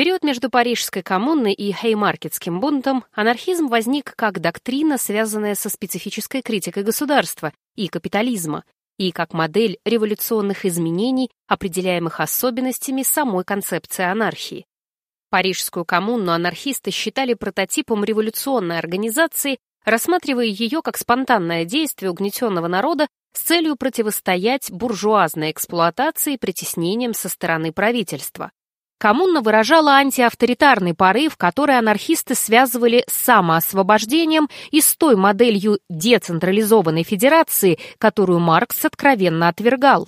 период между Парижской коммуной и Хеймаркетским бунтом анархизм возник как доктрина, связанная со специфической критикой государства и капитализма, и как модель революционных изменений, определяемых особенностями самой концепции анархии. Парижскую коммуну анархисты считали прототипом революционной организации, рассматривая ее как спонтанное действие угнетенного народа с целью противостоять буржуазной эксплуатации и притеснениям со стороны правительства. Коммуна выражала антиавторитарный порыв, который анархисты связывали с самоосвобождением и с той моделью децентрализованной федерации, которую Маркс откровенно отвергал.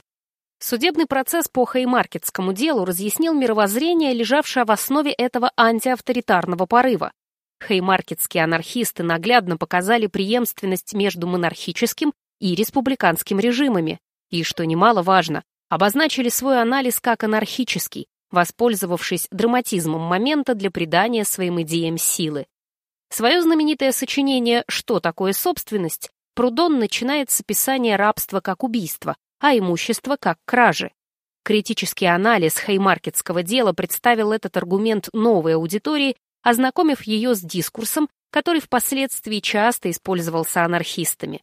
Судебный процесс по Хеймаркетскому делу разъяснил мировоззрение, лежавшее в основе этого антиавторитарного порыва. Хеймаркетские анархисты наглядно показали преемственность между монархическим и республиканским режимами, и, что немаловажно, обозначили свой анализ как анархический, воспользовавшись драматизмом момента для придания своим идеям силы. Свое знаменитое сочинение «Что такое собственность» Прудон начинает с описания рабства как убийства, а имущество как кражи. Критический анализ хеймаркетского дела представил этот аргумент новой аудитории, ознакомив ее с дискурсом, который впоследствии часто использовался анархистами.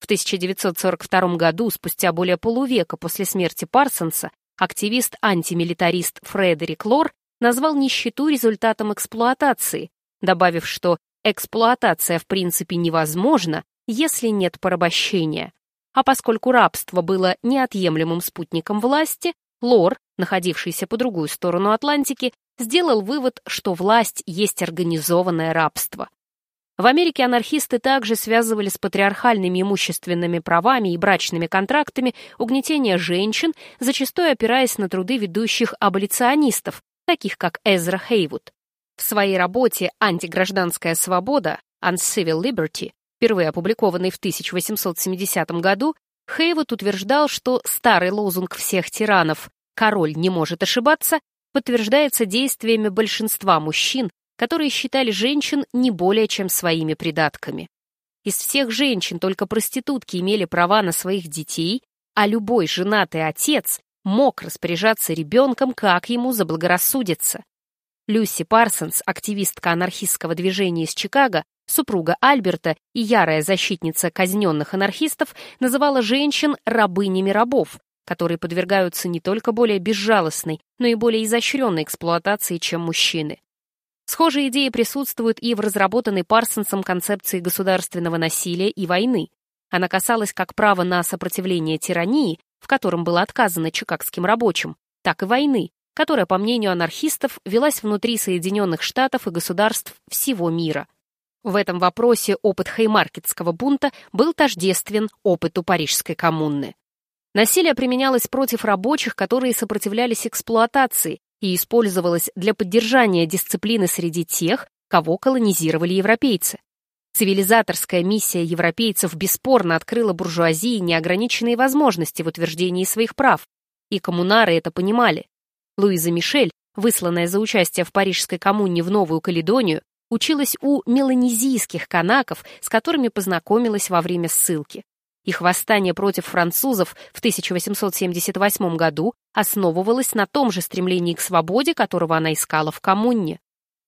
В 1942 году, спустя более полувека после смерти Парсонса, активист-антимилитарист Фредерик Лор назвал нищету результатом эксплуатации, добавив, что эксплуатация в принципе невозможна, если нет порабощения. А поскольку рабство было неотъемлемым спутником власти, Лор, находившийся по другую сторону Атлантики, сделал вывод, что власть есть организованное рабство. В Америке анархисты также связывали с патриархальными имущественными правами и брачными контрактами угнетение женщин, зачастую опираясь на труды ведущих аболиционистов, таких как Эзра Хейвуд. В своей работе «Антигражданская свобода» Uncivil Liberty, впервые опубликованной в 1870 году, Хейвуд утверждал, что старый лозунг всех тиранов «король не может ошибаться» подтверждается действиями большинства мужчин, которые считали женщин не более чем своими придатками. Из всех женщин только проститутки имели права на своих детей, а любой женатый отец мог распоряжаться ребенком, как ему заблагорассудится. Люси Парсонс, активистка анархистского движения из Чикаго, супруга Альберта и ярая защитница казненных анархистов, называла женщин рабынями рабов, которые подвергаются не только более безжалостной, но и более изощренной эксплуатации, чем мужчины. Схожие идеи присутствуют и в разработанной Парсонсом концепции государственного насилия и войны. Она касалась как права на сопротивление тирании, в котором было отказано чикагским рабочим, так и войны, которая, по мнению анархистов, велась внутри Соединенных Штатов и государств всего мира. В этом вопросе опыт Хеймаркетского бунта был тождествен опыту Парижской коммуны. Насилие применялось против рабочих, которые сопротивлялись эксплуатации, и использовалась для поддержания дисциплины среди тех, кого колонизировали европейцы. Цивилизаторская миссия европейцев бесспорно открыла буржуазии неограниченные возможности в утверждении своих прав, и коммунары это понимали. Луиза Мишель, высланная за участие в Парижской коммуне в Новую Каледонию, училась у меланезийских канаков, с которыми познакомилась во время ссылки. Их восстание против французов в 1878 году основывалось на том же стремлении к свободе, которого она искала в коммуне.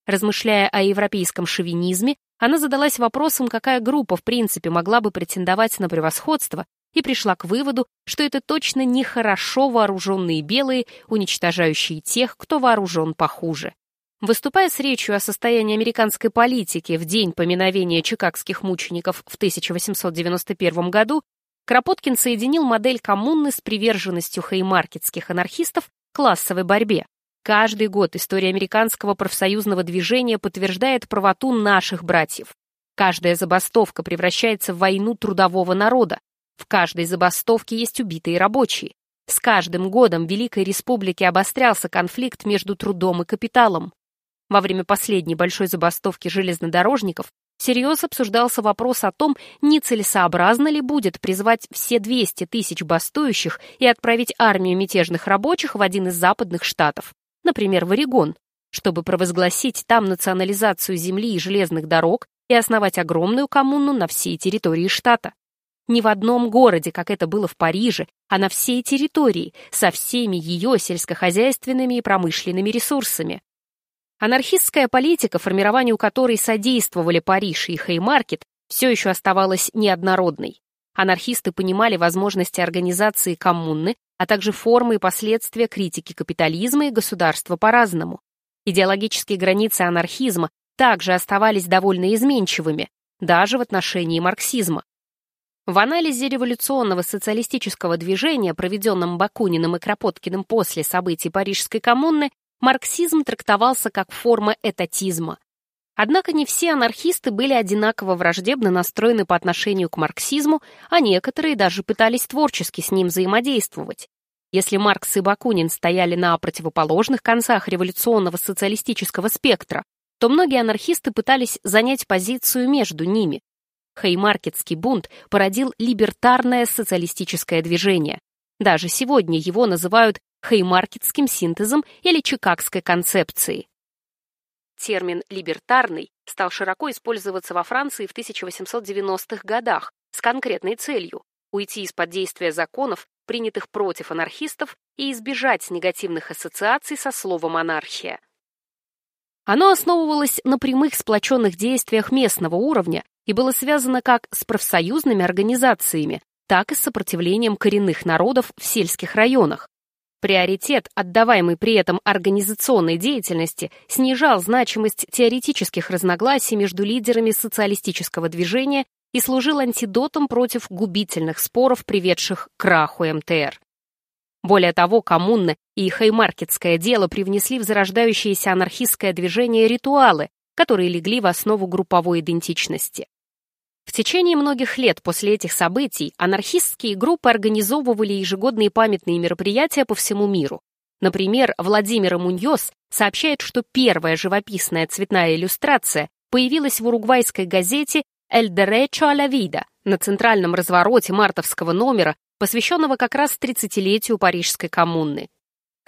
Размышляя о европейском шовинизме, она задалась вопросом, какая группа в принципе могла бы претендовать на превосходство, и пришла к выводу, что это точно не хорошо вооруженные белые, уничтожающие тех, кто вооружен похуже. Выступая с речью о состоянии американской политики в день поминовения чикагских мучеников в 1891 году, Кропоткин соединил модель коммуны с приверженностью хеймаркетских анархистов классовой борьбе. Каждый год история американского профсоюзного движения подтверждает правоту наших братьев. Каждая забастовка превращается в войну трудового народа. В каждой забастовке есть убитые рабочие. С каждым годом в Великой Республике обострялся конфликт между трудом и капиталом. Во время последней большой забастовки железнодорожников всерьез обсуждался вопрос о том, нецелесообразно ли будет призвать все 200 тысяч бастующих и отправить армию мятежных рабочих в один из западных штатов, например, в Орегон, чтобы провозгласить там национализацию земли и железных дорог и основать огромную коммуну на всей территории штата. Ни в одном городе, как это было в Париже, а на всей территории, со всеми ее сельскохозяйственными и промышленными ресурсами. Анархистская политика, формированию которой содействовали Париж и Хеймаркет, все еще оставалась неоднородной. Анархисты понимали возможности организации коммуны, а также формы и последствия критики капитализма и государства по-разному. Идеологические границы анархизма также оставались довольно изменчивыми, даже в отношении марксизма. В анализе революционного социалистического движения, проведенном Бакуниным и Кропоткиным после событий Парижской коммуны, марксизм трактовался как форма этатизма. Однако не все анархисты были одинаково враждебно настроены по отношению к марксизму, а некоторые даже пытались творчески с ним взаимодействовать. Если Маркс и Бакунин стояли на противоположных концах революционного социалистического спектра, то многие анархисты пытались занять позицию между ними. Хеймаркетский бунт породил либертарное социалистическое движение. Даже сегодня его называют хеймаркетским синтезом или чикагской концепцией. Термин «либертарный» стал широко использоваться во Франции в 1890-х годах с конкретной целью – уйти из-под действия законов, принятых против анархистов, и избежать негативных ассоциаций со словом «анархия». Оно основывалось на прямых сплоченных действиях местного уровня и было связано как с профсоюзными организациями, так и с сопротивлением коренных народов в сельских районах. Приоритет, отдаваемый при этом организационной деятельности, снижал значимость теоретических разногласий между лидерами социалистического движения и служил антидотом против губительных споров, приведших к краху МТР. Более того, коммуны и хеймаркетское дело привнесли в зарождающееся анархистское движение ритуалы, которые легли в основу групповой идентичности. В течение многих лет после этих событий анархистские группы организовывали ежегодные памятные мероприятия по всему миру. Например, Владимир Муньос сообщает, что первая живописная цветная иллюстрация появилась в уругвайской газете «El Derecho a la Vida» на центральном развороте мартовского номера посвященного как раз 30-летию Парижской коммуны.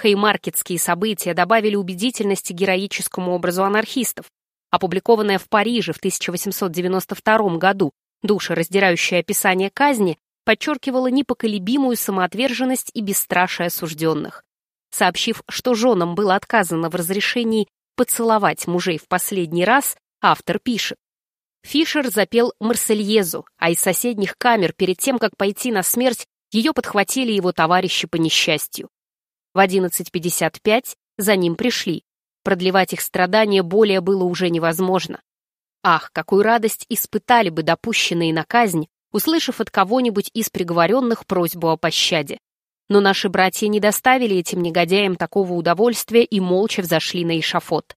Хеймаркетские события добавили убедительности героическому образу анархистов. Опубликованное в Париже в 1892 году душераздирающее описание казни подчеркивало непоколебимую самоотверженность и бесстрашие осужденных. Сообщив, что женам было отказано в разрешении поцеловать мужей в последний раз, автор пишет. Фишер запел Марсельезу, а из соседних камер перед тем, как пойти на смерть, ее подхватили его товарищи по несчастью. В 11.55 за ним пришли. Продлевать их страдания более было уже невозможно. Ах, какую радость испытали бы допущенные на казнь, услышав от кого-нибудь из приговоренных просьбу о пощаде. Но наши братья не доставили этим негодяям такого удовольствия и молча взошли на эшафот.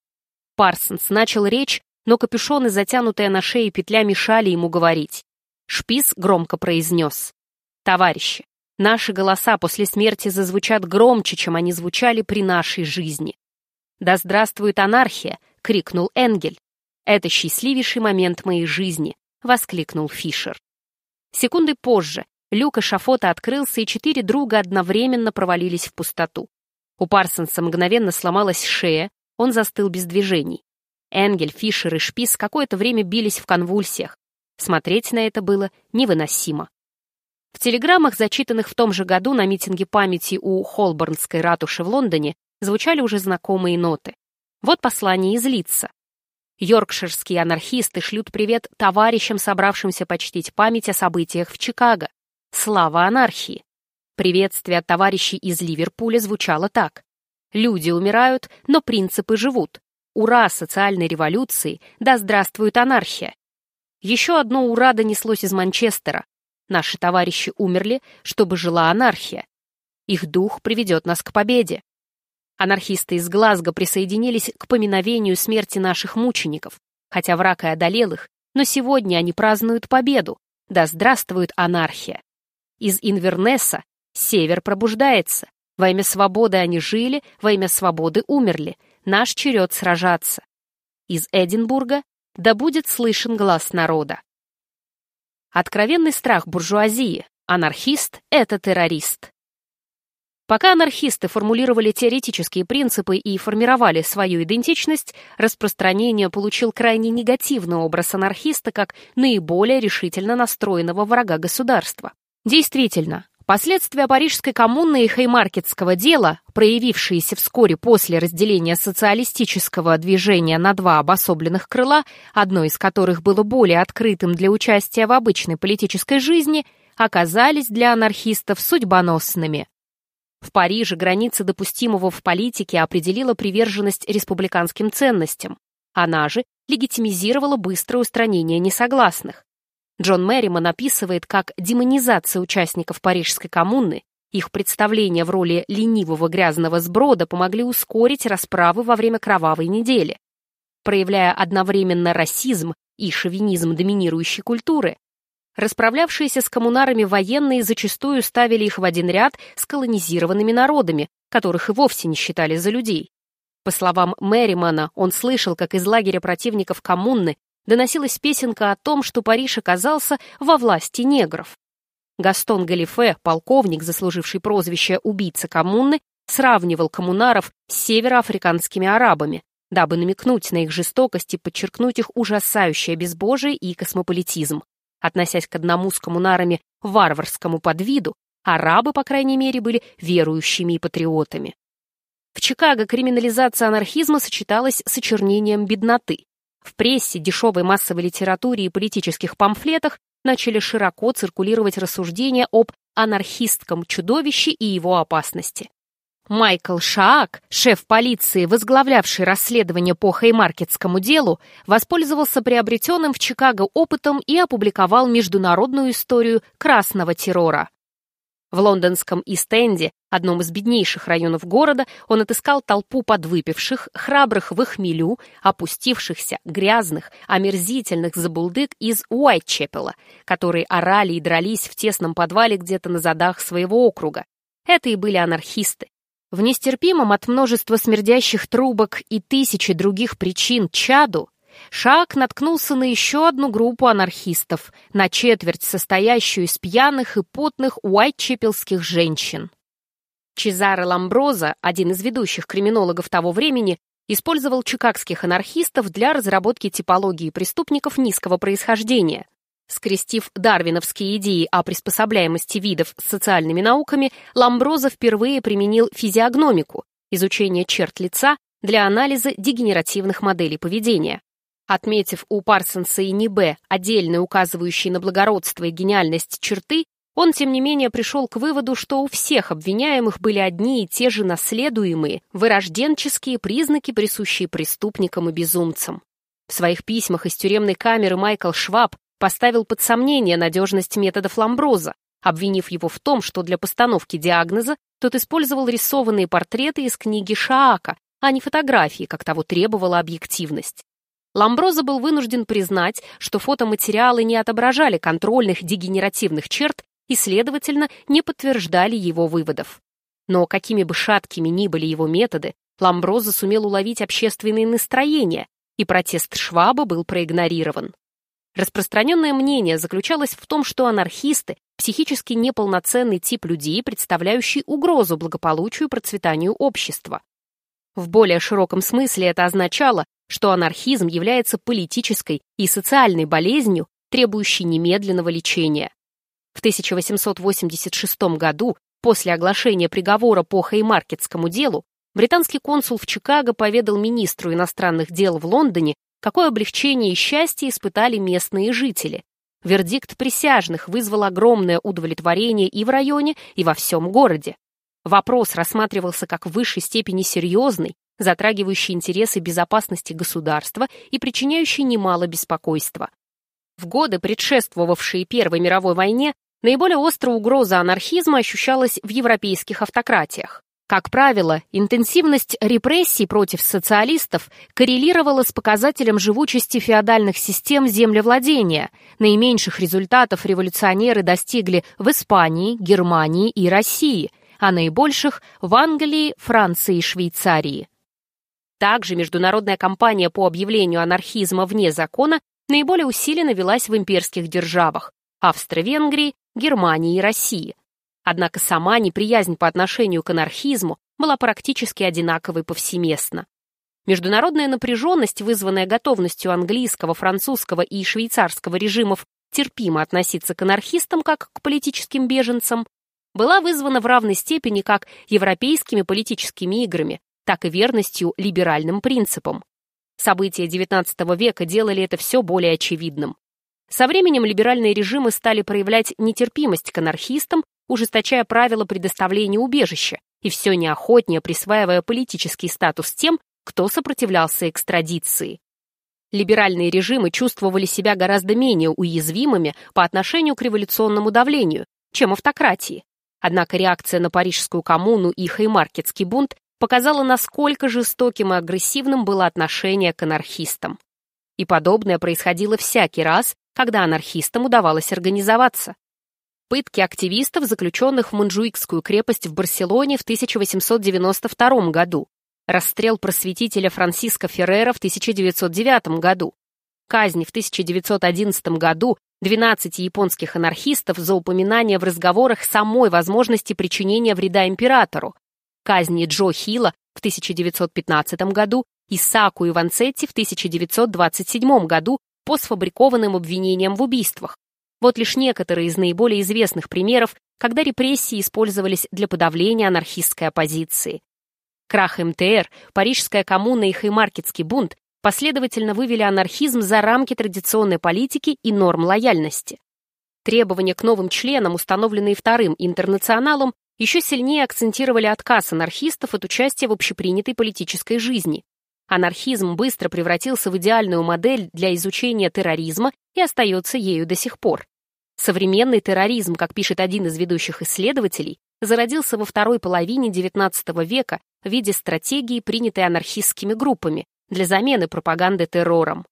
Парсонс начал речь, но капюшоны, затянутые на шее петля, мешали ему говорить. Шпис громко произнес. Товарищи, наши голоса после смерти зазвучат громче, чем они звучали при нашей жизни. «Да здравствует анархия!» — крикнул Энгель. «Это счастливейший момент моей жизни!» — воскликнул Фишер. Секунды позже люк эшафота открылся, и четыре друга одновременно провалились в пустоту. У Парсонса мгновенно сломалась шея, он застыл без движений. Энгель, Фишер и Шпис какое-то время бились в конвульсиях. Смотреть на это было невыносимо. В телеграммах, зачитанных в том же году на митинге памяти у Холборнской ратуши в Лондоне, звучали уже знакомые ноты. Вот послание из Лица. Йоркширские анархисты шлют привет товарищам, собравшимся почтить память о событиях в Чикаго. Слава анархии! Приветствие от товарищей из Ливерпуля звучало так. Люди умирают, но принципы живут. Ура социальной революции! Да здравствует анархия! Еще одно ура донеслось из Манчестера. Наши товарищи умерли, чтобы жила анархия. Их дух приведет нас к победе. Анархисты из Глазго присоединились к поминовению смерти наших мучеников, хотя враг и одолел их, но сегодня они празднуют победу. Да здравствует анархия! Из Инвернеса север пробуждается. Во имя свободы они жили, во имя свободы умерли. Наш черед сражаться. Из Эдинбурга да будет слышен глаз народа. Откровенный страх буржуазии. Анархист — это террорист. Пока анархисты формулировали теоретические принципы и формировали свою идентичность, распространение получил крайне негативный образ анархиста как наиболее решительно настроенного врага государства. Действительно, Последствия Парижской коммуны и Хеймаркетского дела, проявившиеся вскоре после разделения социалистического движения на два обособленных крыла, одно из которых было более открытым для участия в обычной политической жизни, оказались для анархистов судьбоносными. В Париже граница допустимого в политике определила приверженность республиканским ценностям. Она же легитимизировала быстрое устранение несогласных. Джон Мэриман описывает, как демонизация участников Парижской коммуны, их представление в роли ленивого грязного сброда помогли ускорить расправы во время кровавой недели. Проявляя одновременно расизм и шовинизм доминирующей культуры, расправлявшиеся с коммунарами военные зачастую ставили их в один ряд с колонизированными народами, которых и вовсе не считали за людей. По словам Мэримана, он слышал, как из лагеря противников коммуны доносилась песенка о том, что Париж оказался во власти негров. Гастон Галифе, полковник, заслуживший прозвище «убийца коммуны», сравнивал коммунаров с североафриканскими арабами, дабы намекнуть на их жестокость и подчеркнуть их ужасающее безбожие и космополитизм. Относясь к одному с коммунарами варварскому подвиду, арабы, по крайней мере, были верующими и патриотами. В Чикаго криминализация анархизма сочеталась с очернением бедноты. В прессе, дешевой массовой литературе и политических памфлетах начали широко циркулировать рассуждения об анархистском чудовище и его опасности. Майкл Шаак, шеф полиции, возглавлявший расследование по Хеймаркетскому делу, воспользовался приобретенным в Чикаго опытом и опубликовал международную историю красного террора. В лондонском Ист-Энде, одном из беднейших районов города, он отыскал толпу подвыпивших, храбрых в хмелю, опустившихся, грязных, омерзительных забулдык из Уайтчепела, которые орали и дрались в тесном подвале где-то на задах своего округа. Это и были анархисты. В нестерпимом от множества смердящих трубок и тысячи других причин чаду Шаг наткнулся на еще одну группу анархистов, на четверть состоящую из пьяных и потных уайтчепелских женщин. Чезаро Ламброза, один из ведущих криминологов того времени, использовал чикагских анархистов для разработки типологии преступников низкого происхождения. Скрестив дарвиновские идеи о приспособляемости видов с социальными науками, Ламброза впервые применил физиогномику, изучение черт лица, для анализа дегенеративных моделей поведения. Отметив у Парсонса и Нибе отдельные указывающие на благородство и гениальность черты, он, тем не менее, пришел к выводу, что у всех обвиняемых были одни и те же наследуемые, вырожденческие признаки, присущие преступникам и безумцам. В своих письмах из тюремной камеры Майкл Шваб поставил под сомнение надежность методов Ламброза, обвинив его в том, что для постановки диагноза тот использовал рисованные портреты из книги Шаака, а не фотографии, как того требовала объективность. Ламброза был вынужден признать, что фотоматериалы не отображали контрольных дегенеративных черт и, следовательно, не подтверждали его выводов. Но какими бы шаткими ни были его методы, Ламброза сумел уловить общественные настроения, и протест Шваба был проигнорирован. Распространенное мнение заключалось в том, что анархисты – психически неполноценный тип людей, представляющий угрозу благополучию и процветанию общества. В более широком смысле это означало, что анархизм является политической и социальной болезнью, требующей немедленного лечения. В 1886 году, после оглашения приговора по Хеймаркетскому делу, британский консул в Чикаго поведал министру иностранных дел в Лондоне, какое облегчение и счастье испытали местные жители. Вердикт присяжных вызвал огромное удовлетворение и в районе, и во всем городе. Вопрос рассматривался как в высшей степени серьезный, затрагивающий интересы безопасности государства и причиняющий немало беспокойства. В годы, предшествовавшие Первой мировой войне, наиболее острая угроза анархизма ощущалась в европейских автократиях. Как правило, интенсивность репрессий против социалистов коррелировала с показателем живучести феодальных систем землевладения. Наименьших результатов революционеры достигли в Испании, Германии и России, а наибольших – в Англии, Франции и Швейцарии. Также международная кампания по объявлению анархизма вне закона наиболее усиленно велась в имперских державах – Австро-Венгрии, Германии и России. Однако сама неприязнь по отношению к анархизму была практически одинаковой повсеместно. Международная напряженность, вызванная готовностью английского, французского и швейцарского режимов терпимо относиться к анархистам как к политическим беженцам, была вызвана в равной степени как европейскими политическими играми, так и верностью либеральным принципам. События XIX века делали это все более очевидным. Со временем либеральные режимы стали проявлять нетерпимость к анархистам, ужесточая правила предоставления убежища и все неохотнее присваивая политический статус тем, кто сопротивлялся экстрадиции. Либеральные режимы чувствовали себя гораздо менее уязвимыми по отношению к революционному давлению, чем автократии. Однако реакция на Парижскую коммуну и Хеймаркетский бунт показала, насколько жестоким и агрессивным было отношение к анархистам. И подобное происходило всякий раз, когда анархистам удавалось организоваться. Пытки активистов, заключенных в Манжуикскую крепость в Барселоне в 1892 году, расстрел просветителя Франсиско Феррера в 1909 году, казнь в 1911 году 12 японских анархистов за упоминание в разговорах самой возможности причинения вреда императору, казни Джо Хилла в 1915 году и Саку Иванцетти в 1927 году по сфабрикованным обвинениям в убийствах. Вот лишь некоторые из наиболее известных примеров, когда репрессии использовались для подавления анархистской оппозиции. Крах МТР, Парижская коммуна и Хеймаркетский бунт последовательно вывели анархизм за рамки традиционной политики и норм лояльности. Требования к новым членам, установленные Вторым интернационалом, еще сильнее акцентировали отказ анархистов от участия в общепринятой политической жизни. Анархизм быстро превратился в идеальную модель для изучения терроризма и остается ею до сих пор. Современный терроризм, как пишет один из ведущих исследователей, зародился во второй половине XIX века в виде стратегии, принятой анархистскими группами, для замены пропаганды террором.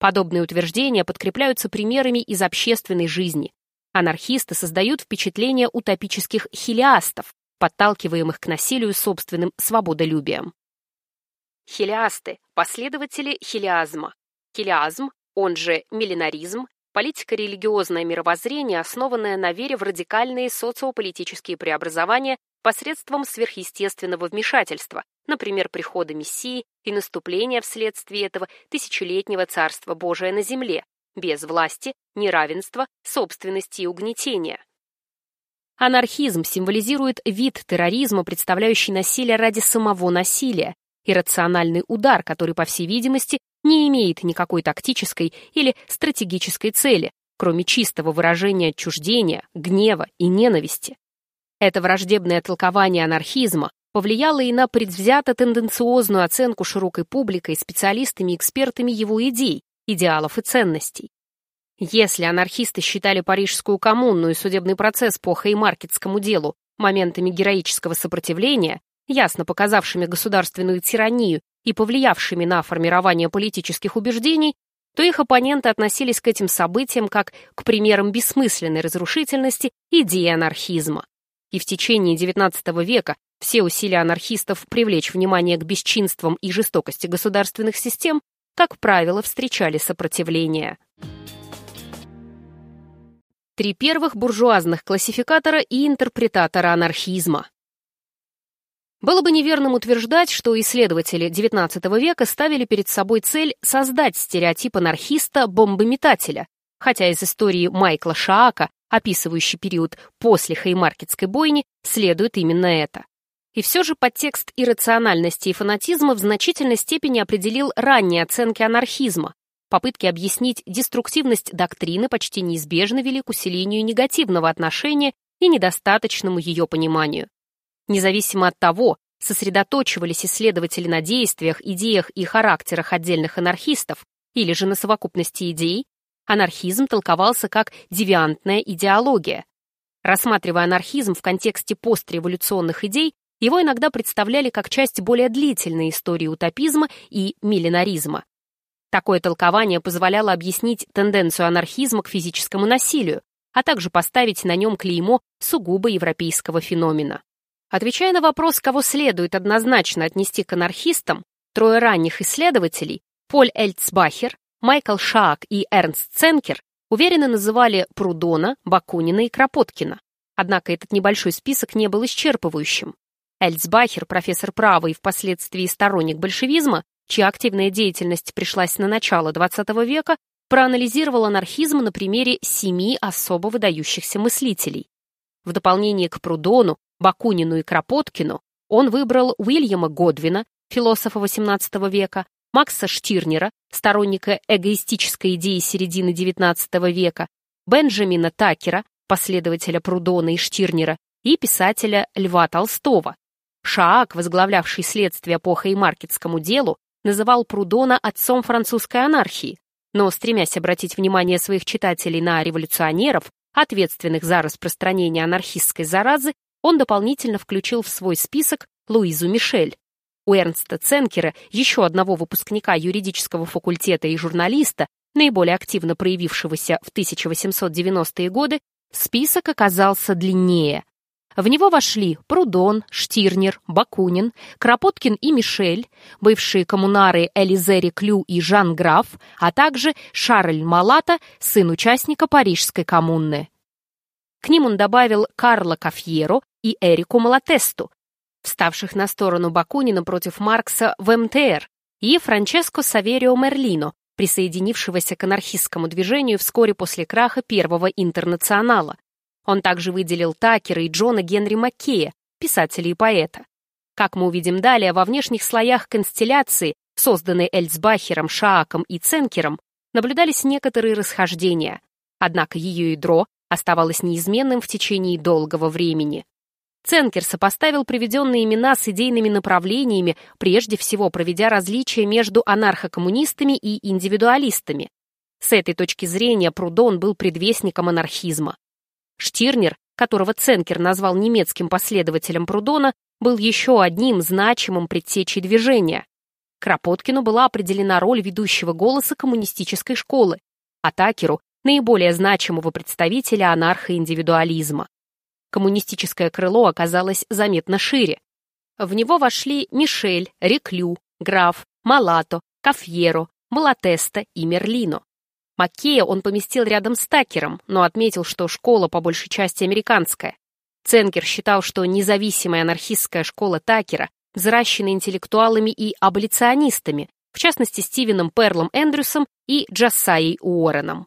Подобные утверждения подкрепляются примерами из общественной жизни. Анархисты создают впечатление утопических хилиастов, подталкиваемых к насилию собственным свободолюбием. Хилиасты – последователи хилиазма. Хилиазм, он же миллинаризм, политико-религиозное мировоззрение, основанное на вере в радикальные социополитические преобразования посредством сверхъестественного вмешательства, например, прихода Мессии и наступления вследствие этого тысячелетнего Царства Божия на земле, без власти, неравенства, собственности и угнетения. Анархизм символизирует вид терроризма, представляющий насилие ради самого насилия, иррациональный удар, который, по всей видимости, не имеет никакой тактической или стратегической цели, кроме чистого выражения отчуждения, гнева и ненависти. Это враждебное толкование анархизма повлияло и на предвзято-тенденциозную оценку широкой публикой, специалистами и экспертами его идей, идеалов и ценностей. Если анархисты считали Парижскую коммуну и судебный процесс по Хеймаркетскому делу моментами героического сопротивления, ясно показавшими государственную тиранию и повлиявшими на формирование политических убеждений, то их оппоненты относились к этим событиям как к примерам бессмысленной разрушительности идеи анархизма и в течение XIX века все усилия анархистов привлечь внимание к бесчинствам и жестокости государственных систем, как правило, встречали сопротивление. Три первых буржуазных классификатора и интерпретатора анархизма. Было бы неверным утверждать, что исследователи XIX века ставили перед собой цель создать стереотип анархиста-бомбометателя, хотя из истории Майкла Шаака описывающий период после Хеймаркетской бойни, следует именно это. И все же подтекст иррациональности и фанатизма в значительной степени определил ранние оценки анархизма. Попытки объяснить деструктивность доктрины почти неизбежно вели к усилению негативного отношения и недостаточному ее пониманию. Независимо от того, сосредоточивались исследователи на действиях, идеях и характерах отдельных анархистов или же на совокупности идей, анархизм толковался как девиантная идеология. Рассматривая анархизм в контексте постреволюционных идей, его иногда представляли как часть более длительной истории утопизма и миллинаризма. Такое толкование позволяло объяснить тенденцию анархизма к физическому насилию, а также поставить на нем клеймо сугубо европейского феномена. Отвечая на вопрос, кого следует однозначно отнести к анархистам, трое ранних исследователей, Поль Эльцбахер, Майкл Шаак и Эрнст Ценкер уверенно называли Прудона, Бакунина и Кропоткина. Однако этот небольшой список не был исчерпывающим. Эльцбахер, профессор права и впоследствии сторонник большевизма, чья активная деятельность пришлась на начало XX века, проанализировал анархизм на примере семи особо выдающихся мыслителей. В дополнение к Прудону, Бакунину и Кропоткину он выбрал Уильяма Годвина, философа XVIII века, Макса Штирнера, сторонника эгоистической идеи середины XIX века, Бенджамина Такера, последователя Прудона и Штирнера, и писателя Льва Толстого. Шаак, возглавлявший следствие по Хеймаркетскому делу, называл Прудона отцом французской анархии, но, стремясь обратить внимание своих читателей на революционеров, ответственных за распространение анархистской заразы, он дополнительно включил в свой список Луизу Мишель. У Эрнста Ценкера, еще одного выпускника юридического факультета и журналиста, наиболее активно проявившегося в 1890-е годы, список оказался длиннее. В него вошли Прудон, Штирнер, Бакунин, Кропоткин и Мишель, бывшие коммунары Элизе Реклю и Жан Граф, а также Шарль Малата, сын участника Парижской коммуны. К ним он добавил Карла Кафьеро и Эрику Малатесту, вставших на сторону Бакунина против Маркса в МТР, и Франческо Саверио Мерлино, присоединившегося к анархистскому движению вскоре после краха Первого интернационала. Он также выделил Такера и Джона Генри Маккея, писателя и поэта. Как мы увидим далее, во внешних слоях констелляции, созданной Эльцбахером, Шааком и Ценкером, наблюдались некоторые расхождения, однако ее ядро оставалось неизменным в течение долгого времени. Ценкер сопоставил приведенные имена с идейными направлениями, прежде всего проведя различия между анархокоммунистами и индивидуалистами. С этой точки зрения Прудон был предвестником анархизма. Штирнер, которого Ценкер назвал немецким последователем Прудона, был еще одним значимым предтечей движения. Кропоткину была определена роль ведущего голоса коммунистической школы, а Такеру – наиболее значимого представителя анархоиндивидуализма. Коммунистическое крыло оказалось заметно шире. В него вошли Мишель, Реклю, Граф, Малато, Кафьеро, Малатеста и Мерлино. Маккея он поместил рядом с Такером, но отметил, что школа по большей части американская. Ценкер считал, что независимая анархистская школа Такера взращена интеллектуалами и аболиционистами, в частности Стивеном Перлом Эндрюсом и Джассаей Уорреном.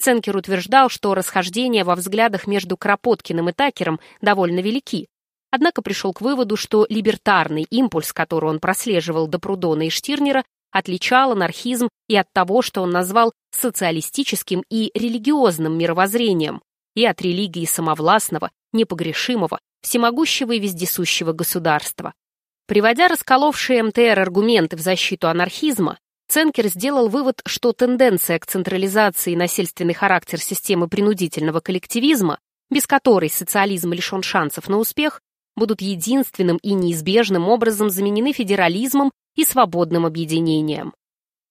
Ценкер утверждал, что расхождения во взглядах между Кропоткиным и Такером довольно велики, однако пришел к выводу, что либертарный импульс, который он прослеживал до Прудона и Штирнера, отличал анархизм и от того, что он назвал социалистическим и религиозным мировоззрением, и от религии самовластного, непогрешимого, всемогущего и вездесущего государства. Приводя расколовшие МТР аргументы в защиту анархизма, Ценкер сделал вывод, что тенденция к централизации и насильственный характер системы принудительного коллективизма, без которой социализм лишен шансов на успех, будут единственным и неизбежным образом заменены федерализмом и свободным объединением.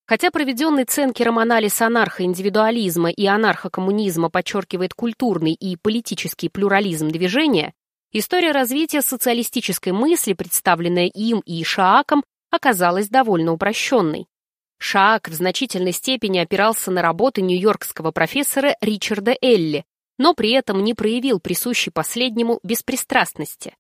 Хотя проведенный Ценкером анализ анархоиндивидуализма и анархокоммунизма подчеркивает культурный и политический плюрализм движения, история развития социалистической мысли, представленная им и Шааком, оказалась довольно упрощенной. Шаак в значительной степени опирался на работы нью-йоркского профессора Ричарда Элли, но при этом не проявил присущей последнему беспристрастности.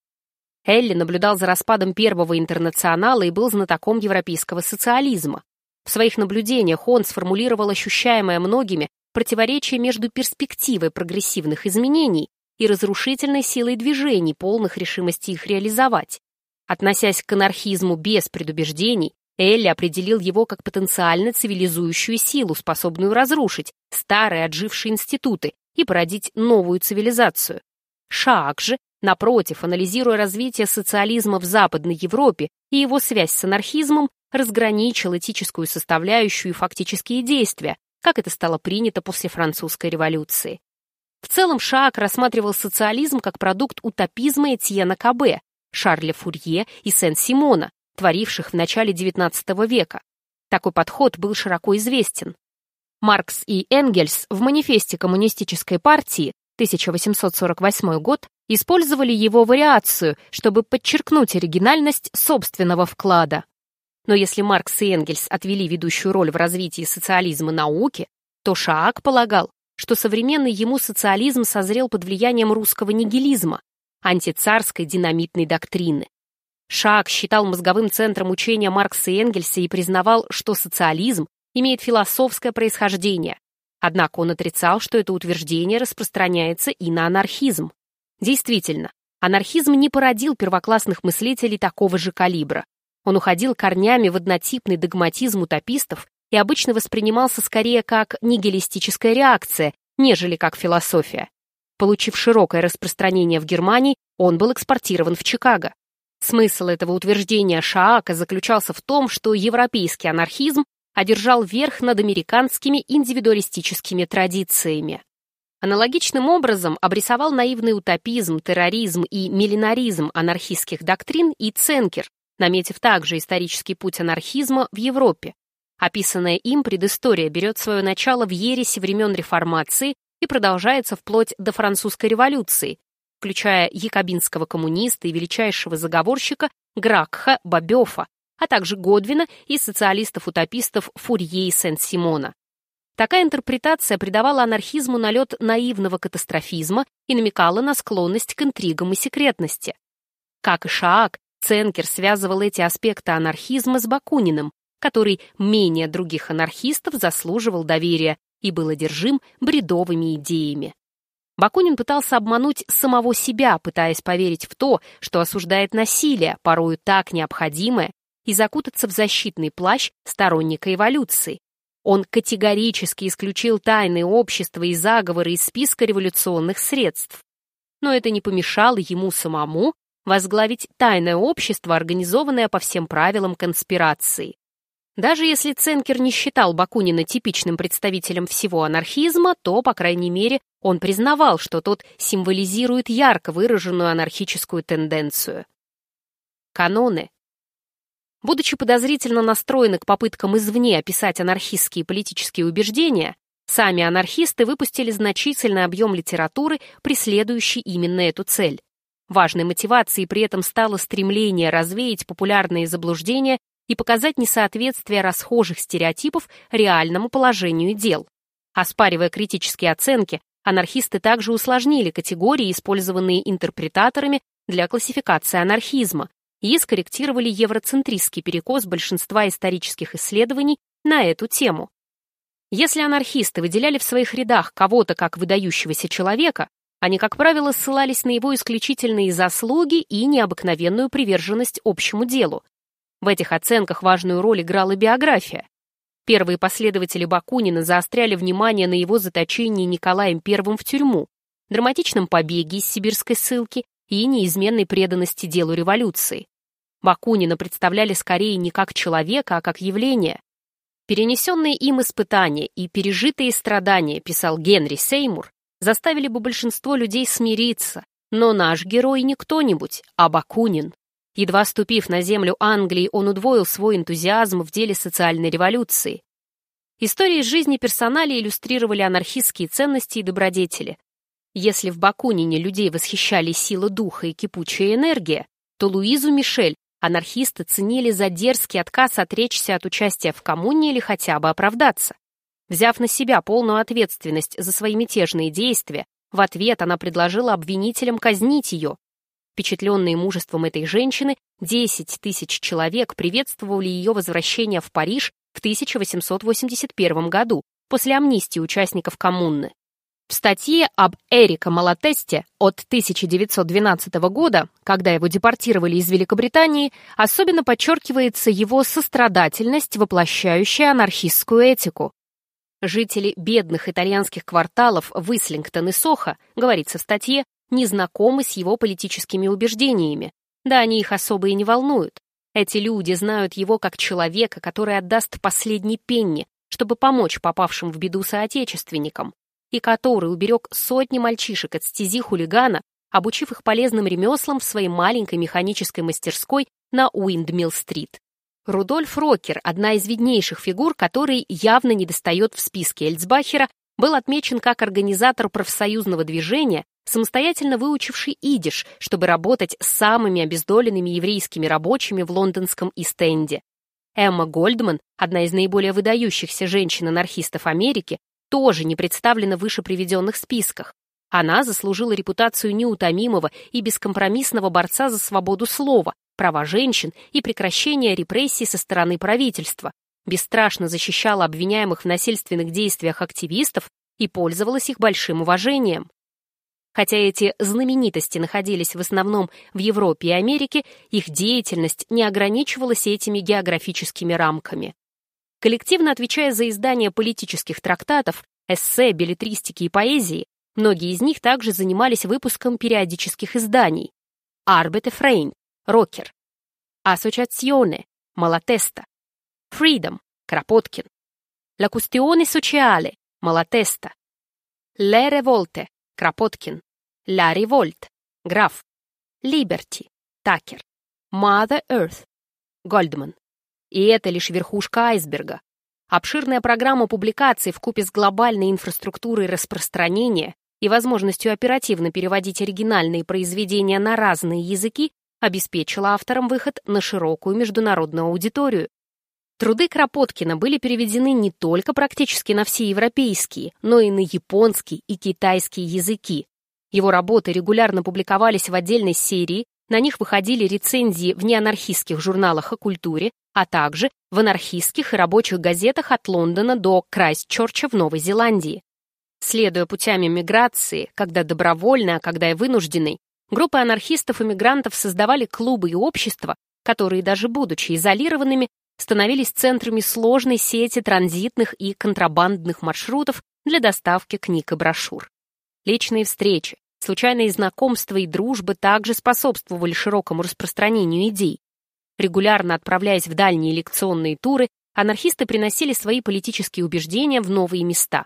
Элли наблюдал за распадом Первого интернационала и был знатоком европейского социализма. В своих наблюдениях он сформулировал ощущаемое многими противоречие между перспективой прогрессивных изменений и разрушительной силой движений, полных решимости их реализовать. Относясь к анархизму без предубеждений, Элли определил его как потенциально цивилизующую силу, способную разрушить старые отжившие институты и породить новую цивилизацию. Шаак же Напротив, анализируя развитие социализма в Западной Европе и его связь с анархизмом, разграничил этическую составляющую и фактические действия, как это стало принято после французской революции. В целом Шаак рассматривал социализм как продукт утопизма Этьена Кабе, Шарля Фурье и Сен-Симона, творивших в начале XIX века. Такой подход был широко известен. Маркс и Энгельс в манифесте Коммунистической партии 1848 год использовали его вариацию, чтобы подчеркнуть оригинальность собственного вклада. Но если Маркс и Энгельс отвели ведущую роль в развитии социализма науки, то Шаак полагал, что современный ему социализм созрел под влиянием русского нигилизма, антицарской динамитной доктрины. Шаак считал мозговым центром учения Маркса и Энгельса и признавал, что социализм имеет философское происхождение. Однако он отрицал, что это утверждение распространяется и на анархизм. Действительно, анархизм не породил первоклассных мыслителей такого же калибра. Он уходил корнями в однотипный догматизм утопистов и обычно воспринимался скорее как нигилистическая реакция, нежели как философия. Получив широкое распространение в Германии, он был экспортирован в Чикаго. Смысл этого утверждения Шаака заключался в том, что европейский анархизм одержал верх над американскими индивидуалистическими традициями. Аналогичным образом обрисовал наивный утопизм, терроризм и миллинаризм анархистских доктрин и Ценкер, наметив также исторический путь анархизма в Европе. Описанная им предыстория берет свое начало в ересе времен Реформации и продолжается вплоть до Французской революции, включая якобинского коммуниста и величайшего заговорщика Гракха Бабёфа, а также Годвина и социалистов-утопистов Фурье и Сен-Симона. Такая интерпретация придавала анархизму налет наивного катастрофизма и намекала на склонность к интригам и секретности. Как и Шаак, Ценкер связывал эти аспекты анархизма с Бакуниным, который менее других анархистов заслуживал доверия и был одержим бредовыми идеями. Бакунин пытался обмануть самого себя, пытаясь поверить в то, что осуждает насилие, порою так необходимое, и закутаться в защитный плащ сторонника эволюции. Он категорически исключил тайные общества и заговоры из списка революционных средств. Но это не помешало ему самому возглавить тайное общество, организованное по всем правилам конспирации. Даже если Ценкер не считал Бакунина типичным представителем всего анархизма, то, по крайней мере, он признавал, что тот символизирует ярко выраженную анархическую тенденцию. Каноны. Будучи подозрительно настроены к попыткам извне описать анархистские политические убеждения, сами анархисты выпустили значительный объем литературы, преследующий именно эту цель. Важной мотивацией при этом стало стремление развеять популярные заблуждения и показать несоответствие расхожих стереотипов реальному положению дел. Оспаривая критические оценки, анархисты также усложнили категории, использованные интерпретаторами для классификации анархизма, и скорректировали евроцентристский перекос большинства исторических исследований на эту тему. Если анархисты выделяли в своих рядах кого-то как выдающегося человека, они, как правило, ссылались на его исключительные заслуги и необыкновенную приверженность общему делу, в этих оценках важную роль играла биография. Первые последователи Бакунина заостряли внимание на его заточении Николаем I в тюрьму, драматичном побеге из сибирской ссылки и неизменной преданности делу революции. Бакунина представляли скорее не как человека, а как явление. Перенесенные им испытания и пережитые страдания, писал Генри Сеймур, заставили бы большинство людей смириться, но наш герой не кто-нибудь, а Бакунин. Едва ступив на землю Англии, он удвоил свой энтузиазм в деле социальной революции. Истории из жизни персонали иллюстрировали анархистские ценности и добродетели. Если в Бакунине людей восхищали сила духа и кипучая энергия, то Луизу Мишель анархисты ценили за дерзкий отказ отречься от участия в коммуне или хотя бы оправдаться. Взяв на себя полную ответственность за свои мятежные действия, в ответ она предложила обвинителям казнить ее, Впечатленные мужеством этой женщины, 10 тысяч человек приветствовали ее возвращение в Париж в 1881 году, после амнистии участников коммуны. В статье об Эрико Малатесте от 1912 года, когда его депортировали из Великобритании, особенно подчеркивается его сострадательность, воплощающая анархистскую этику. Жители бедных итальянских кварталов Выслингтон и Сохо, говорится в статье, не знакомы с его политическими убеждениями. Да, они их особо и не волнуют. Эти люди знают его как человека, который отдаст последний пенни, чтобы помочь попавшим в беду соотечественникам, и который уберег сотни мальчишек от стези хулигана, обучив их полезным ремеслам в своей маленькой механической мастерской на Уиндмилл-стрит. Рудольф Рокер, одна из виднейших фигур, которой явно недостает в списке Эльцбахера, был отмечен как организатор профсоюзного движения, самостоятельно выучивший идиш, чтобы работать с самыми обездоленными еврейскими рабочими в лондонском Ист-Энде. Эмма Гольдман, одна из наиболее выдающихся женщин-анархистов Америки, тоже не представлена в выше приведенных списках. Она заслужила репутацию неутомимого и бескомпромиссного борца за свободу слова, права женщин и прекращение репрессий со стороны правительства, бесстрашно защищала обвиняемых в насильственных действиях активистов и пользовалась их большим уважением. Хотя эти знаменитости находились в основном в Европе и Америке, их деятельность не ограничивалась этими географическими рамками. Коллективно отвечая за издание политических трактатов, эссе, билетристики и поэзии, многие из них также занимались выпуском периодических изданий. Arbete Frein, Рокер, Associazione, Malatesta, Freedom, Кропоткин, La Sociale, Malatesta, Le Revolte, Кропоткин, La Revolt, Граф, Liberty, Такер, Mother Earth, Гольдман. И это лишь верхушка айсберга. Обширная программа публикаций вкупе с глобальной инфраструктурой распространения и возможностью оперативно переводить оригинальные произведения на разные языки обеспечила авторам выход на широкую международную аудиторию. Труды Кропоткина были переведены не только практически на все европейские, но и на японский и китайский языки. Его работы регулярно публиковались в отдельной серии, на них выходили рецензии в неанархистских журналах о культуре, а также в анархистских и рабочих газетах от Лондона до Крайстчерча в Новой Зеландии. Следуя путями миграции, когда добровольной, а когда и вынужденной, группы анархистов-иммигрантов создавали клубы и общества, которые, даже будучи изолированными, становились центрами сложной сети транзитных и контрабандных маршрутов для доставки книг и брошюр. Личные встречи, случайные знакомства и дружбы также способствовали широкому распространению идей. Регулярно отправляясь в дальние лекционные туры, анархисты приносили свои политические убеждения в новые места.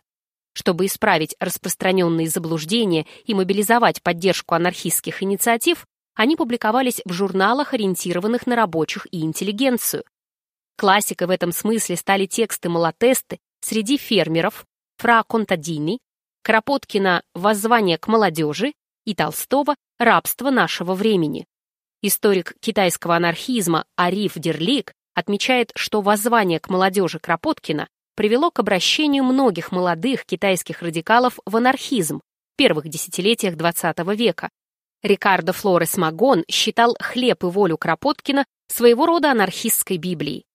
Чтобы исправить распространенные заблуждения и мобилизовать поддержку анархистских инициатив, они публиковались в журналах, ориентированных на рабочих и интеллигенцию. Классикой в этом смысле стали тексты Малатесты среди фермеров, Фра Контадини, Кропоткина «Воззвание к молодежи» и Толстого «Рабство нашего времени». Историк китайского анархизма Ариф Дерлик отмечает, что воззвание к молодежи Кропоткина привело к обращению многих молодых китайских радикалов в анархизм в первых десятилетиях XX века. Рикардо Флорес Магон считал «Хлеб и волю Кропоткина» своего рода анархистской Библией.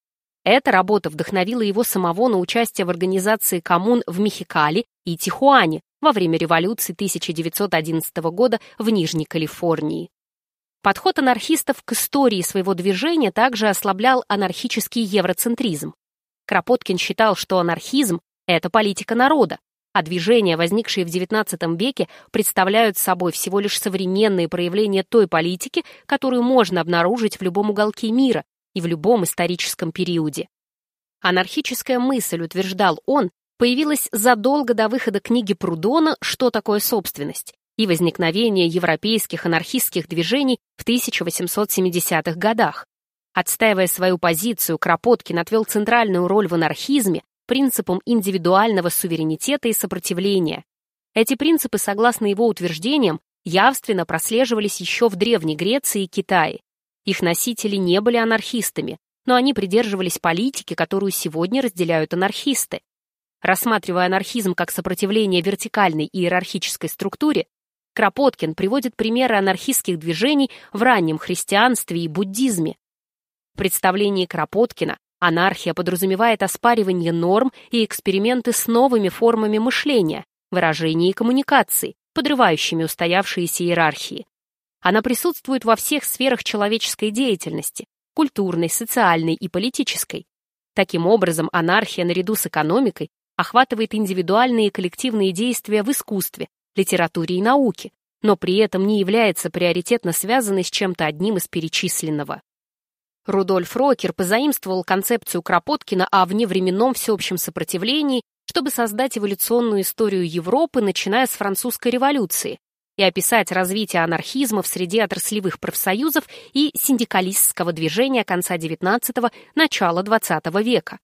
Эта работа вдохновила его самого на участие в организации коммун в Мехикали и Тихуане во время революции 1911 года в Нижней Калифорнии. Подход анархистов к истории своего движения также ослаблял анархический евроцентризм. Кропоткин считал, что анархизм — это политика народа, а движения, возникшие в XIX веке, представляют собой всего лишь современные проявления той политики, которую можно обнаружить в любом уголке мира и в любом историческом периоде. Анархическая мысль, утверждал он, появилась задолго до выхода книги Прудона «Что такое собственность» и возникновения европейских анархистских движений в 1870-х годах. Отстаивая свою позицию, Кропоткин отвел центральную роль в анархизме принципам индивидуального суверенитета и сопротивления. Эти принципы, согласно его утверждениям, явственно прослеживались еще в Древней Греции и Китае. Их носители не были анархистами, но они придерживались политики, которую сегодня разделяют анархисты. Рассматривая анархизм как сопротивление вертикальной иерархической структуре, Кропоткин приводит примеры анархистских движений в раннем христианстве и буддизме, в представлении Кропоткина анархия подразумевает оспаривание норм и эксперименты с новыми формами мышления, выражения и коммуникации, подрывающими устоявшиеся иерархии. Она присутствует во всех сферах человеческой деятельности – культурной, социальной и политической. Таким образом, анархия наряду с экономикой охватывает индивидуальные и коллективные действия в искусстве, литературе и науке, но при этом не является приоритетно связанной с чем-то одним из перечисленного. Рудольф Рокер позаимствовал концепцию Кропоткина о вневременном всеобщем сопротивлении, чтобы создать эволюционную историю Европы, начиная с французской революции, и описать развитие анархизма в среде отраслевых профсоюзов и синдикалистского движения конца XIX – начала XX века.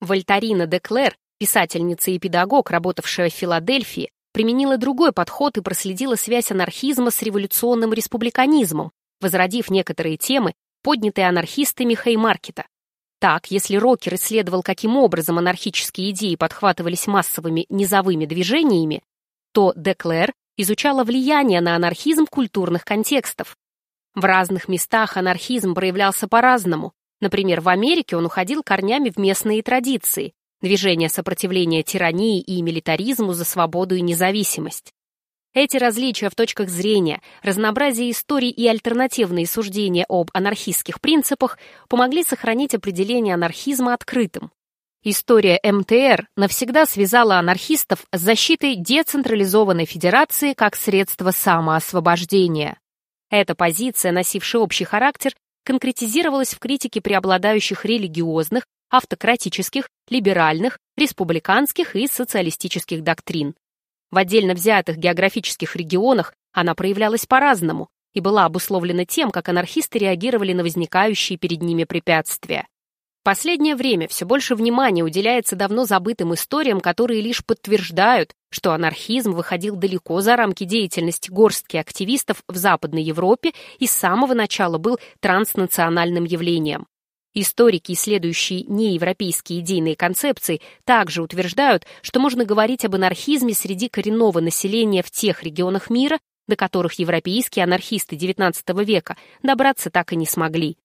Вольтарина де Клер, писательница и педагог, работавшая в Филадельфии, применила другой подход и проследила связь анархизма с революционным республиканизмом, возродив некоторые темы, поднятые анархистами Хеймаркета. Так, если Рокер исследовал, каким образом анархические идеи подхватывались массовыми низовыми движениями, то Деклер изучала влияние на анархизм культурных контекстов. В разных местах анархизм проявлялся по-разному. Например, в Америке он уходил корнями в местные традиции, движение сопротивления тирании и милитаризму за свободу и независимость. Эти различия в точках зрения, разнообразие историй и альтернативные суждения об анархистских принципах помогли сохранить определение анархизма открытым. История МТР навсегда связала анархистов с защитой децентрализованной федерации как средство самоосвобождения. Эта позиция, носившая общий характер, конкретизировалась в критике преобладающих религиозных, автократических, либеральных, республиканских и социалистических доктрин. В отдельно взятых географических регионах она проявлялась по-разному и была обусловлена тем, как анархисты реагировали на возникающие перед ними препятствия. Последнее время все больше внимания уделяется давно забытым историям, которые лишь подтверждают, что анархизм выходил далеко за рамки деятельности горстки активистов в Западной Европе и с самого начала был транснациональным явлением. Историки, исследующие неевропейские идейные концепции, также утверждают, что можно говорить об анархизме среди коренного населения в тех регионах мира, до которых европейские анархисты XIX века добраться так и не смогли.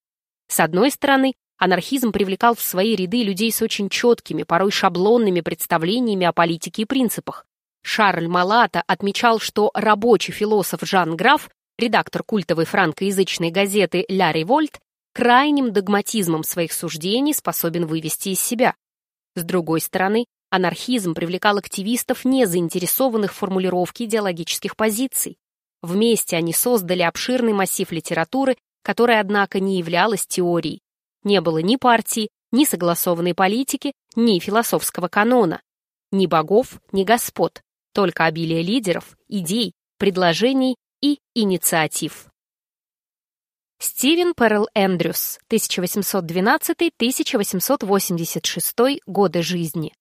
С одной стороны, анархизм привлекал в свои ряды людей с очень четкими, порой шаблонными представлениями о политике и принципах. Шарль Малата отмечал, что рабочий философ Жан Граф, редактор культовой франкоязычной газеты «Ля Револьт», крайним догматизмом своих суждений способен вывести из себя. С другой стороны, анархизм привлекал активистов, не заинтересованных в формулировке идеологических позиций. Вместе они создали обширный массив литературы, которая, однако, не являлась теорией. Не было ни партии, ни согласованной политики, ни философского канона, ни богов, ни господ, только обилие лидеров, идей, предложений и инициатив. Стивен Перл Эндрюс, 1812-1886 годы жизни.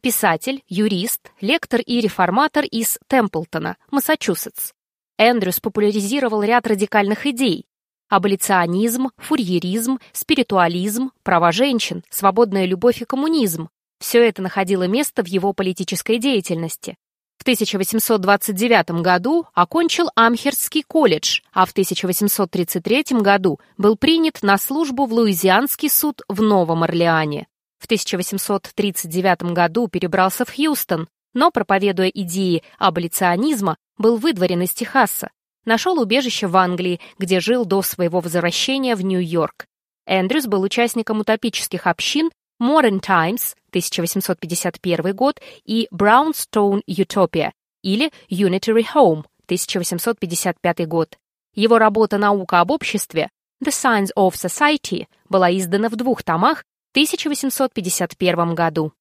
Писатель, юрист, лектор и реформатор из Темплтона, Массачусетс. Эндрюс популяризировал ряд радикальных идей. Аболиционизм, фурьеризм, спиритуализм, права женщин, свободная любовь и коммунизм. Все это находило место в его политической деятельности. В 1829 году окончил Амхерстский колледж, а в 1833 году был принят на службу в Луизианский суд в Новом Орлеане. В 1839 году перебрался в Хьюстон, но, проповедуя идеи аболиционизма, был выдворен из Техаса. Нашел убежище в Англии, где жил до своего возвращения в Нью-Йорк. Эндрюс был участником утопических общин Modern Times 1851 год и Brownstone Utopia или Unitary Home 1855 год. Его работа «Наука об обществе» The Science of Society была издана в двух томах в 1851 году.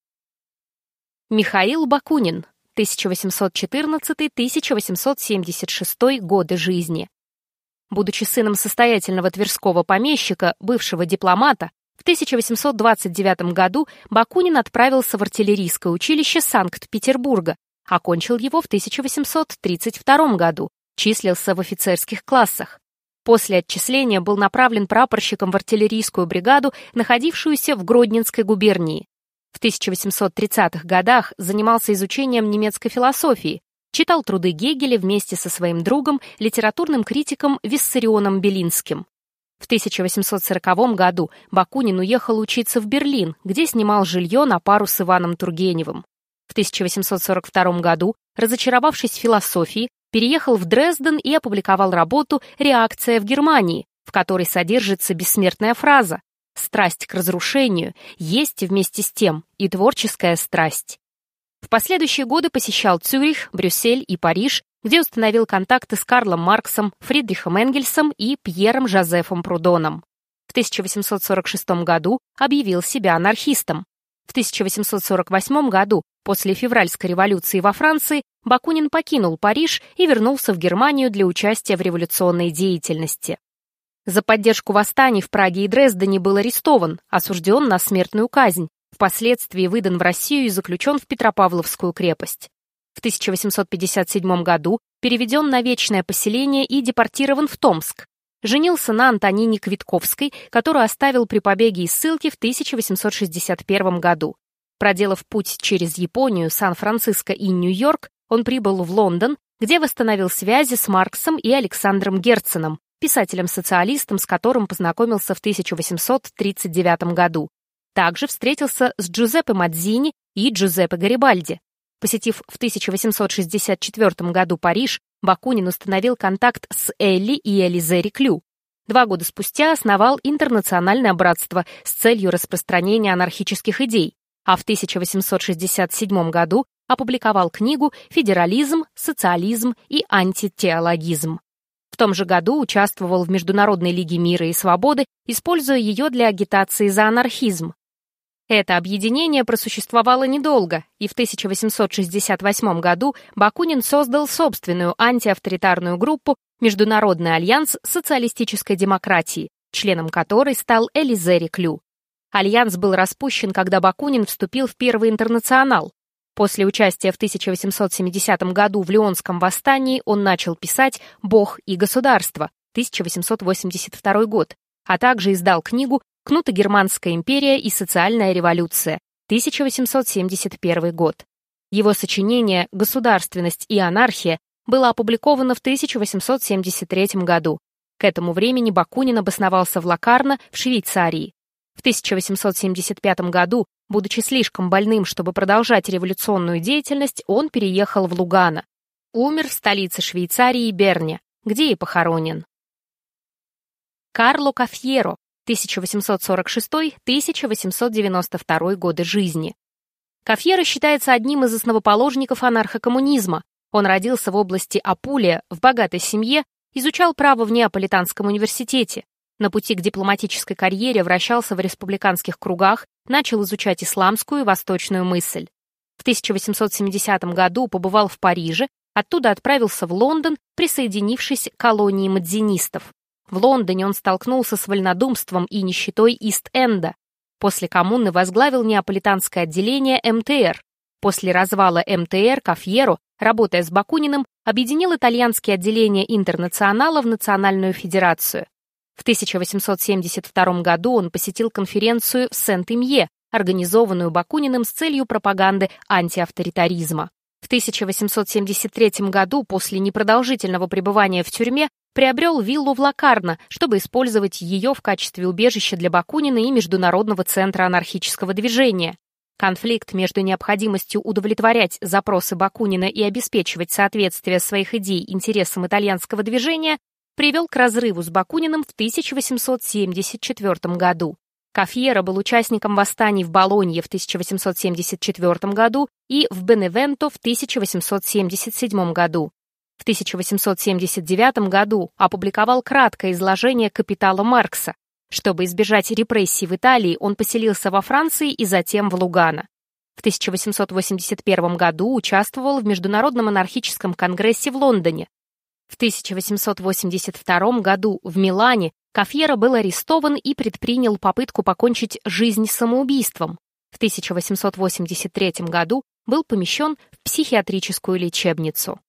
Михаил Бакунин, 1814-1876 годы жизни. Будучи сыном состоятельного тверского помещика, бывшего дипломата, в 1829 году Бакунин отправился в артиллерийское училище Санкт-Петербурга, окончил его в 1832 году, числился в офицерских классах. После отчисления был направлен прапорщиком в артиллерийскую бригаду, находившуюся в Гродненской губернии. В 1830-х годах занимался изучением немецкой философии, читал труды Гегеля вместе со своим другом, литературным критиком Виссарионом Белинским. В 1840 году Бакунин уехал учиться в Берлин, где снимал жилье на пару с Иваном Тургеневым. В 1842 году, разочаровавшись в философии, переехал в Дрезден и опубликовал работу «Реакция в Германии», в которой содержится бессмертная фраза «Страсть к разрушению есть вместе с тем и творческая страсть». В последующие годы посещал Цюрих, Брюссель и Париж, где установил контакты с Карлом Марксом, Фридрихом Энгельсом и Пьером Жозефом Прудоном. В 1846 году объявил себя анархистом. В 1848 году, после февральской революции во Франции, Бакунин покинул Париж и вернулся в Германию для участия в революционной деятельности. За поддержку восстаний в Праге и Дрездене был арестован, осужден на смертную казнь, впоследствии выдан в Россию и заключен в Петропавловскую крепость. В 1857 году переведен на вечное поселение и депортирован в Томск. Женился на Антонине Квитковской, которую оставил при побеге из ссылки в 1861 году. Проделав путь через Японию, Сан-Франциско и Нью-Йорк, он прибыл в Лондон, где восстановил связи с Марксом и Александром Герценом, писателем-социалистом, с которым познакомился в 1839 году. Также встретился с Джузеппе Мадзини и Джузеппе Гарибальди. Посетив в 1864 году Париж, Бакунин установил контакт с Элли и Элизе Реклю. Два года спустя основал Интернациональное братство с целью распространения анархических идей, а в 1867 году опубликовал книгу «Федерализм, социализм и антитеологизм». Том же году участвовал в Международной лиге мира и свободы, используя ее для агитации за анархизм. Это объединение просуществовало недолго, и в 1868 году Бакунин создал собственную антиавторитарную группу Международный альянс социалистической демократии, членом которой стал Элизе Реклю. Альянс был распущен, когда Бакунин вступил в Первый интернационал. После участия в 1870 году в Лионском восстании он начал писать «Бог и государство» 1882 год, а также издал книгу Кнуто-Германская империя и социальная революция, 1871 год. Его сочинение «Государственность и анархия» было опубликовано в 1873 году. К этому времени Бакунин обосновался в Лакарно в Швейцарии. В 1875 году, будучи слишком больным, чтобы продолжать революционную деятельность, он переехал в Лугано. Умер в столице Швейцарии Берне, где и похоронен. Карло Кафьеро, 1846-1892 годы жизни. Кафьера считается одним из основоположников анархокоммунизма. Он родился в области Апулия, в богатой семье, изучал право в Неаполитанском университете. На пути к дипломатической карьере вращался в республиканских кругах, начал изучать исламскую и восточную мысль. В 1870 году побывал в Париже, оттуда отправился в Лондон, присоединившись к колонии мадзинистов. В Лондоне он столкнулся с вольнодумством и нищетой Ист-Энда. После коммуны возглавил неаполитанское отделение МТР. После развала МТР Кафьеро, работая с Бакуниным, объединил итальянские отделения Интернационала в Национальную Федерацию. В 1872 году он посетил конференцию в Сент-Имье, организованную Бакуниным с целью пропаганды антиавторитаризма. В 1873 году, после непродолжительного пребывания в тюрьме, приобрел виллу в Лакарно, чтобы использовать ее в качестве убежища для Бакунина и Международного центра анархического движения. Конфликт между необходимостью удовлетворять запросы Бакунина и обеспечивать соответствие своих идей интересам итальянского движения привел к разрыву с Бакуниным в 1874 году. Кафьера был участником восстаний в Болонье в 1874 году и в Беневенто в 1877 году. В 1879 году опубликовал краткое изложение «Капитала Маркса». Чтобы избежать репрессий в Италии, он поселился во Франции и затем в Лугано. В 1881 году участвовал в Международном анархическом конгрессе в Лондоне. В 1882 году в Милане Кафьера был арестован и предпринял попытку покончить жизнь самоубийством. В 1883 году был помещен в психиатрическую лечебницу.